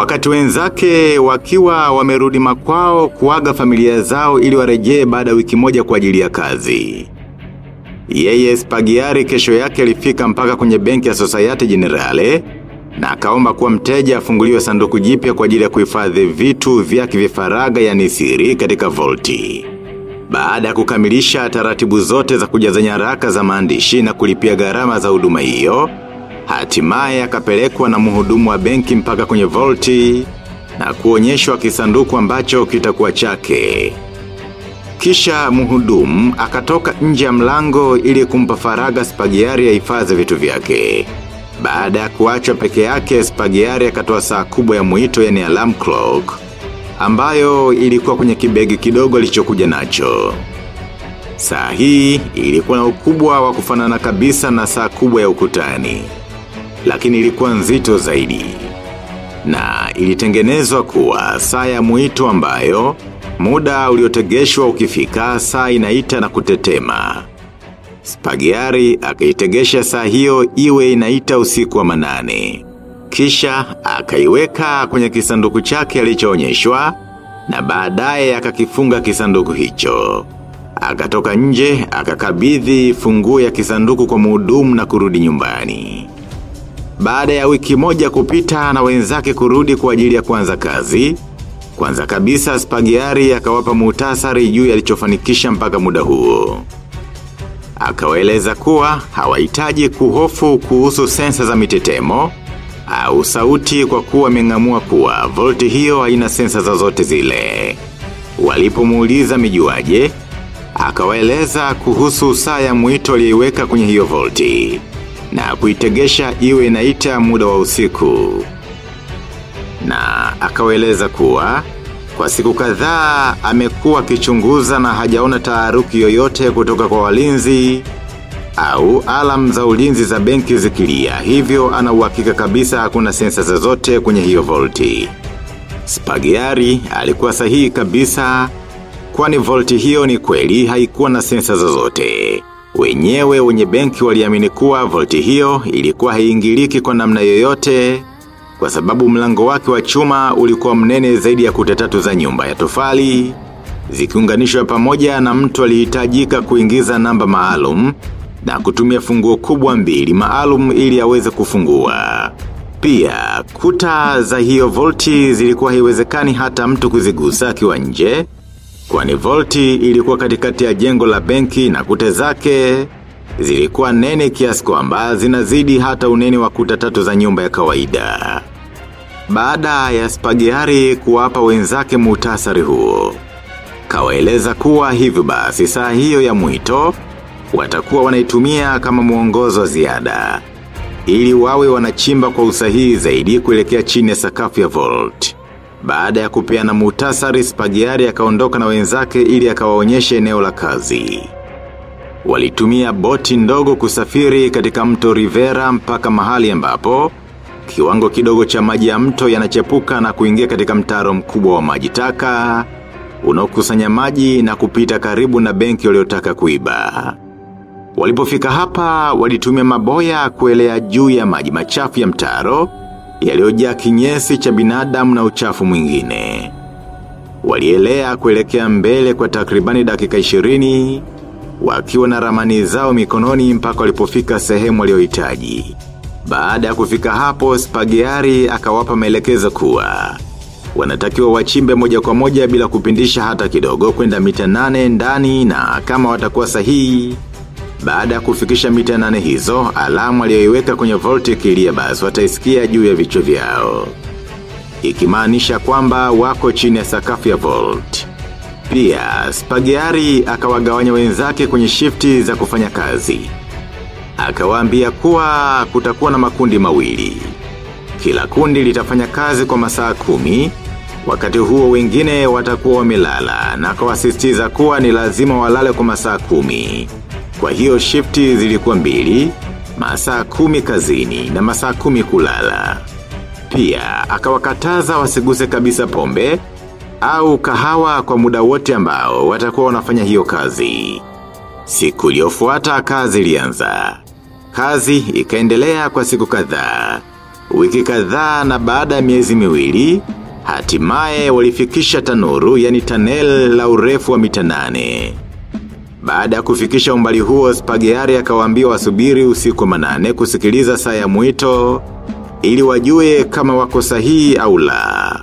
Wakati wenzake wakiwa wamerudi makwao kuaga familia zao ili warejee baada wiki moja kwa ajili ya kazi. Yeye Spagiari kesho yake alifika mpaka kwenye benki ya Societe Generale na akaomba kuwa mteja afunguliwe sanduku jipya kwa ajili ya kuhifadhi vitu vyake vya faragha yani siri katika volti. Baada ya kukamilisha taratibu zote za kujaza nyaraka za maandishi na kulipia gharama za huduma hiyo, hatimaye akapelekwa na mhudumu wa benki mpaka kwenye volti na kuonyeshwa kisanduku ambacho kitakuwa chake. Kisha mhudumu akatoka nje ya mlango ili kumpa faraga spagiari ya hifadhi vitu vyake. Baada ya kuachwa peke yake spagiari akatoa saa kubwa ya mwito yani alarm clock, ambayo ilikuwa kwenye kibegi kidogo alichokuja nacho. Saa hii ilikuwa na ukubwa wa kufanana kabisa na saa kubwa ya ukutani, lakini ilikuwa nzito zaidi. Na ilitengenezwa kuwa saa ya ambayo muda uliotegeshwa ukifika saa inaita na kutetema. Spagiari akaitegesha saa hiyo iwe inaita usiku wa manane. Kisha akaiweka kwenye kisanduku chake alichoonyeshwa na baadaye akakifunga kisanduku hicho. Akatoka nje, akakabidhi funguo ya kisanduku kwa mhudumu na kurudi nyumbani. Baada ya wiki moja kupita na wenzake kurudi kwa ajili ya kuanza kazi, kwanza kabisa Spagiari akawapa muhtasari juu yalichofanikisha mpaka muda huo. Akawaeleza kuwa hawahitaji kuhofu kuhusu sensa za mitetemo au sauti kwa kuwa amengamua kuwa volti hiyo haina sensa zozote zile. Walipomuuliza mijuaje, akawaeleza kuhusu saa ya mwito aliyoiweka kwenye hiyo volti na kuitegesha iwe inaita muda wa usiku. Na akaweleza kuwa kwa siku kadhaa amekuwa akichunguza na hajaona taharuki yoyote kutoka kwa walinzi au alam za ulinzi za benki zikilia hivyo ana uhakika kabisa hakuna sensa zozote kwenye hiyo volti. Spagiari alikuwa sahihi kabisa kwani volti hiyo ni kweli haikuwa na sensa zozote. Wenyewe wenye benki waliamini kuwa volti hiyo ilikuwa haingiliki kwa namna yoyote kwa sababu mlango wake wa chuma ulikuwa mnene zaidi ya kuta tatu za nyumba ya tofali, zikiunganishwa pamoja na mtu alihitajika kuingiza namba maalum na kutumia funguo kubwa mbili maalum ili aweze kufungua. Pia, kuta za hiyo volti zilikuwa haiwezekani hata mtu kuzigusa akiwa nje, kwani volti ilikuwa katikati ya jengo la benki na kute zake zilikuwa nene kiasi kwamba zinazidi hata unene wa kuta tatu za nyumba ya kawaida. Baada ya spagiari kuwapa wenzake muhtasari huo, kawaeleza kuwa hivyo basi saa hiyo ya mwito, watakuwa wanaitumia kama mwongozo wa ziada, ili wawe wanachimba kwa usahihi zaidi kuelekea chini ya sakafu ya Volt. Baada ya kupeana muhtasari spagiari akaondoka na wenzake ili akawaonyeshe eneo la kazi. Walitumia boti ndogo kusafiri katika mto Rivera mpaka mahali ambapo, kiwango kidogo cha maji ya mto yanachepuka na kuingia katika mtaro mkubwa wa maji taka, unaokusanya maji na kupita karibu na benki waliotaka kuiba. Walipofika hapa, walitumia maboya kuelea juu ya maji machafu ya mtaro, yaliyojaa kinyesi cha binadamu na uchafu mwingine. Walielea kuelekea mbele kwa takribani dakika 20 wakiwa na ramani zao mikononi mpaka walipofika sehemu waliohitaji. Baada ya kufika hapo, Spagiari akawapa maelekezo kuwa. Wanatakiwa wachimbe moja kwa moja bila kupindisha hata kidogo kwenda mita nane ndani na kama watakuwa sahihi. Baada ya kufikisha mita nane hizo, alamu aliyoiweka kwenye volti kilia basi wataisikia juu ya vichwa vyao. Ikimaanisha kwamba wako chini ya sakafu ya volt. Pia, Spagiari akawagawanya wenzake kwenye shifti za kufanya kazi. Akawaambia kuwa kutakuwa na makundi mawili. Kila kundi litafanya kazi kwa masaa kumi, wakati huo wengine watakuwa wamelala na akawasisitiza kuwa ni lazima walale kwa masaa kumi. Kwa hiyo shifti zilikuwa mbili, masaa kumi kazini na masaa kumi kulala. Pia, akawakataza wasiguse kabisa pombe, au kahawa kwa muda wote ambao watakuwa wanafanya hiyo kazi. Siku iliyofuata kazi ilianza. Kazi ikaendelea kwa siku kadhaa. Wiki kadhaa na baada ya miezi miwili, hatimaye walifikisha tanuru yani tanel la urefu wa mita nane. Baada ya kufikisha umbali huo, Spagiari akawaambia wasubiri usiku manane kusikiliza saa ya mwito ili wajue kama wako sahihi au la.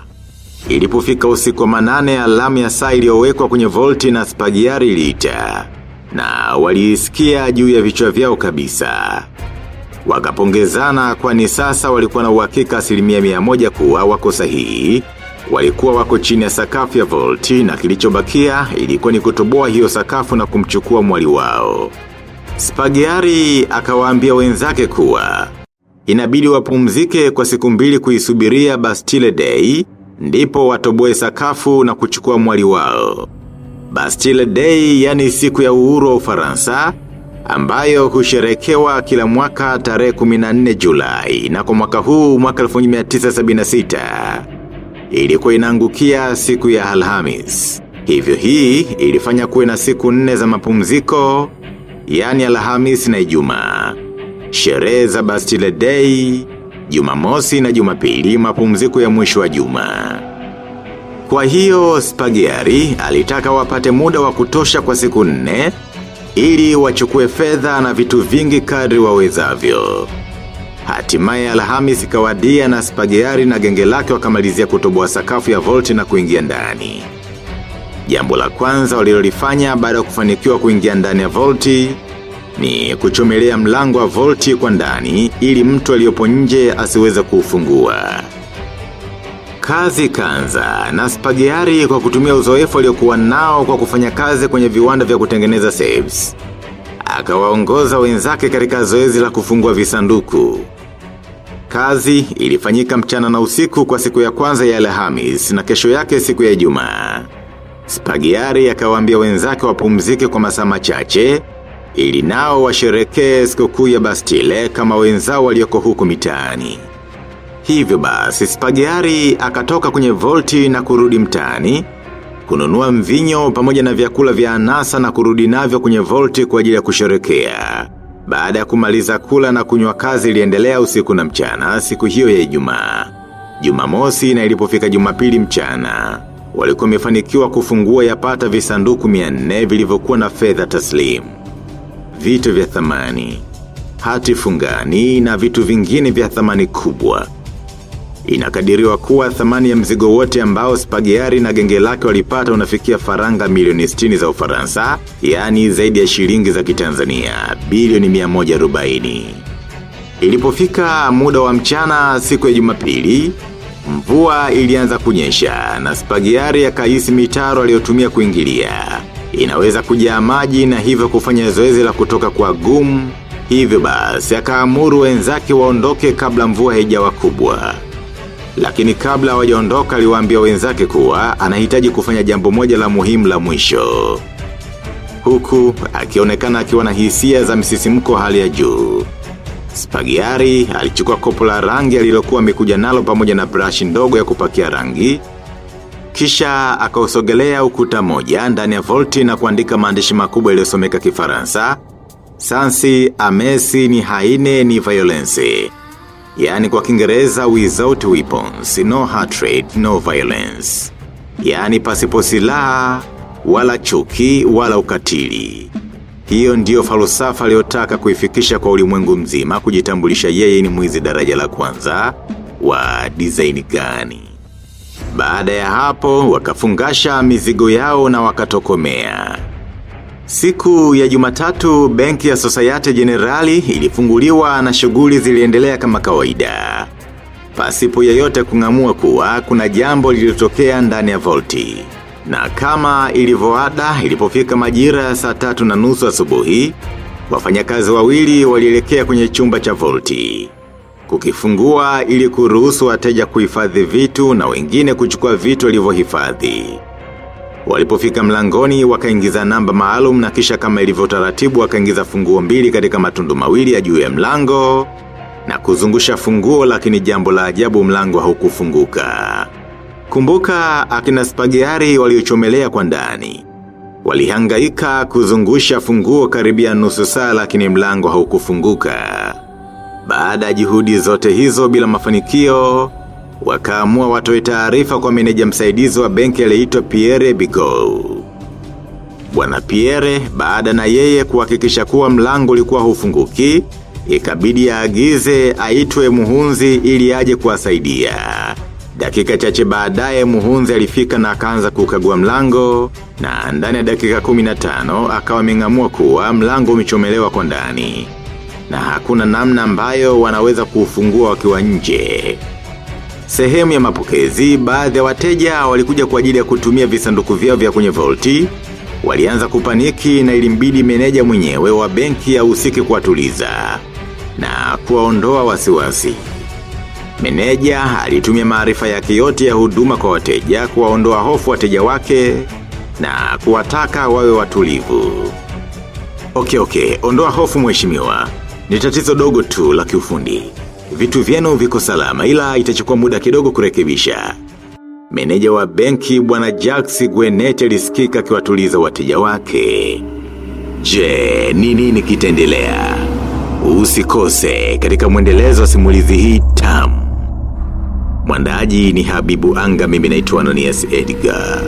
Ilipofika usiku manane alamu ya saa iliyowekwa kwenye volti na Spagiari iliita na waliisikia juu ya vichwa vyao kabisa. Wakapongezana kwani sasa walikuwa na uhakika asilimia mia moja kuwa wako sahihi, walikuwa wako chini ya sakafu ya volti na kilichobakia ilikuwa ni kutoboa hiyo sakafu na kumchukua mwali wao. Spagiari akawaambia wenzake kuwa, inabidi wapumzike kwa siku mbili kuisubiria Bastille Day, ndipo watoboe sakafu na kuchukua mwali wao. Bastille Day yani siku ya uhuru wa ufaransa, ambayo husherekewa kila mwaka tarehe 14 Julai na kwa mwaka huu mwaka 1976 ilikuwa inaangukia siku ya Alhamis. Hivyo hii ilifanya kuwe na siku nne za mapumziko, yani Alhamis na Ijumaa. Sherehe za Bastille Day, Jumamosi na Jumapili mapumziko ya mwisho wa juma. Kwa hiyo Spagiari alitaka wapate muda wa kutosha kwa siku nne ili wachukue fedha na vitu vingi kadri wawezavyo. Hatimaye Alhamis ikawadia na Spagiari na genge lake wakamalizia kutoboa sakafu ya volti na kuingia ndani. Jambo la kwanza walilolifanya baada ya kufanikiwa kuingia ndani ya volti ni kuchomelea mlango wa volti kwa ndani ili mtu aliyopo nje asiweze kuufungua. Kazi kanza na spagiari kwa kutumia uzoefu aliokuwa nao kwa kufanya kazi kwenye viwanda vya kutengeneza saves. Akawaongoza wenzake katika zoezi la kufungua visanduku. Kazi ilifanyika mchana na usiku kwa siku ya kwanza ya Alhamis na kesho yake siku ya Ijumaa. Spagiari akawaambia wenzake wapumzike kwa masaa machache ili nao washerekee sikukuu ya Bastille kama wenzao walioko huku mitaani. Hivyo basi Spagiari akatoka kwenye volti na kurudi mtaani, kununua mvinyo pamoja na vyakula vya anasa na kurudi navyo kwenye volti kwa ajili ya kusherekea. Baada ya kumaliza kula na kunywa kazi iliendelea usiku na mchana siku hiyo ya Ijumaa. Jumamosi na ilipofika Jumapili mchana, walikuwa wamefanikiwa kufungua yapata visanduku 400 vilivyokuwa na fedha taslimu. Vitu vya thamani, hati fungani na vitu vingine vya thamani kubwa. Inakadiriwa kuwa thamani ya mzigo wote ambao spagiari na genge lake walipata unafikia faranga milioni 60 za ufaransa, yani zaidi ya shilingi za kitanzania, bilioni 140. Ilipofika muda wa mchana siku ya jumapili, mvua ilianza kunyesha na spagiari ya kaisi mitaro aliyotumia kuingilia. Inaweza kujaa maji na hivyo kufanya zoezi la kutoka kwa gumu, hivyo basi akaamuru wenzake waondoke kabla mvua haijawa kubwa. Lakini kabla hawajaondoka aliwaambia wenzake kuwa anahitaji kufanya jambo moja la muhimu la mwisho. Huku akionekana akiwa na hisia za msisimko hali ya juu. Spagiari alichukua kopo la rangi alilokuwa amekuja nalo pamoja na brush ndogo ya kupakia rangi. Kisha akausogelea ukuta moja ndani ya volti na kuandika maandishi makubwa yaliyosomeka kifaransa. Sansi amesi ni haine ni violence. Yani kwa kingereza without weapons, no hatred, no violence. Yani pasipo silaha, wala chuki, wala ukatili. Hiyo ndiyo falsafa aliyotaka kuifikisha kwa ulimwengu mzima kujitambulisha yeye ni mwizi daraja la kwanza wa design gani. Baada ya hapo, wakafungasha mizigo yao na wakatokomea. Siku ya jumatatu, benki ya Societe Generali ilifunguliwa na shughuli ziliendelea kama kawaida. Pasipo yeyote kungamua kuwa kuna jambo lililotokea ndani ya volti. Na kama ilivyoada ilipofika majira ya saa tatu na nusu asubuhi, wafanyakazi wawili walielekea kwenye chumba cha volti. Kukifungua ili kuruhusu wateja kuhifadhi vitu na wengine kuchukua vitu walivyohifadhi. Walipofika mlangoni wakaingiza namba maalum na kisha kama ilivyo taratibu wakaingiza funguo mbili katika matundu mawili ya juu ya mlango na kuzungusha funguo lakini jambo la ajabu mlango haukufunguka. Kumbuka akina spagiari waliochomelea kwa ndani. Walihangaika kuzungusha funguo karibia nusu saa lakini mlango haukufunguka. Baada ya juhudi zote hizo bila mafanikio, wakaamua watoe taarifa kwa meneja msaidizi wa benki aliyeitwa Pierre Bigot. Bwana Pierre, baada na yeye kuhakikisha kuwa mlango ulikuwa hufunguki, ikabidi aagize aitwe muhunzi ili aje kuwasaidia. Dakika chache baadaye muhunzi alifika na akaanza kukagua mlango, na ndani ya dakika 15 akawa ameng'amua kuwa mlango umechomelewa kwa ndani. Na hakuna namna ambayo wanaweza kuufungua wakiwa nje. Sehemu ya mapokezi, baadhi ya wateja walikuja kwa ajili ya kutumia visanduku vyao vya kwenye volti, walianza kupaniki na ilimbidi meneja mwenyewe wa benki ya usiki kuwatuliza na kuwaondoa wasiwasi. Meneja alitumia maarifa yake yote ya huduma kwa wateja kuwaondoa hofu wateja wake na kuwataka wawe watulivu. Okay, okay, ondoa hofu mheshimiwa. Ni tatizo dogo tu la kiufundi. Vitu vyenu viko salama ila itachukua muda kidogo kurekebisha. Meneja wa benki bwana Jax Gwenete alisikika akiwatuliza wateja wake. Je, ni nini kitendelea? Usikose katika mwendelezo wa simulizi hii tamu. Mwandaji ni Habibu Anga mimi naitwa Ananias Edgar.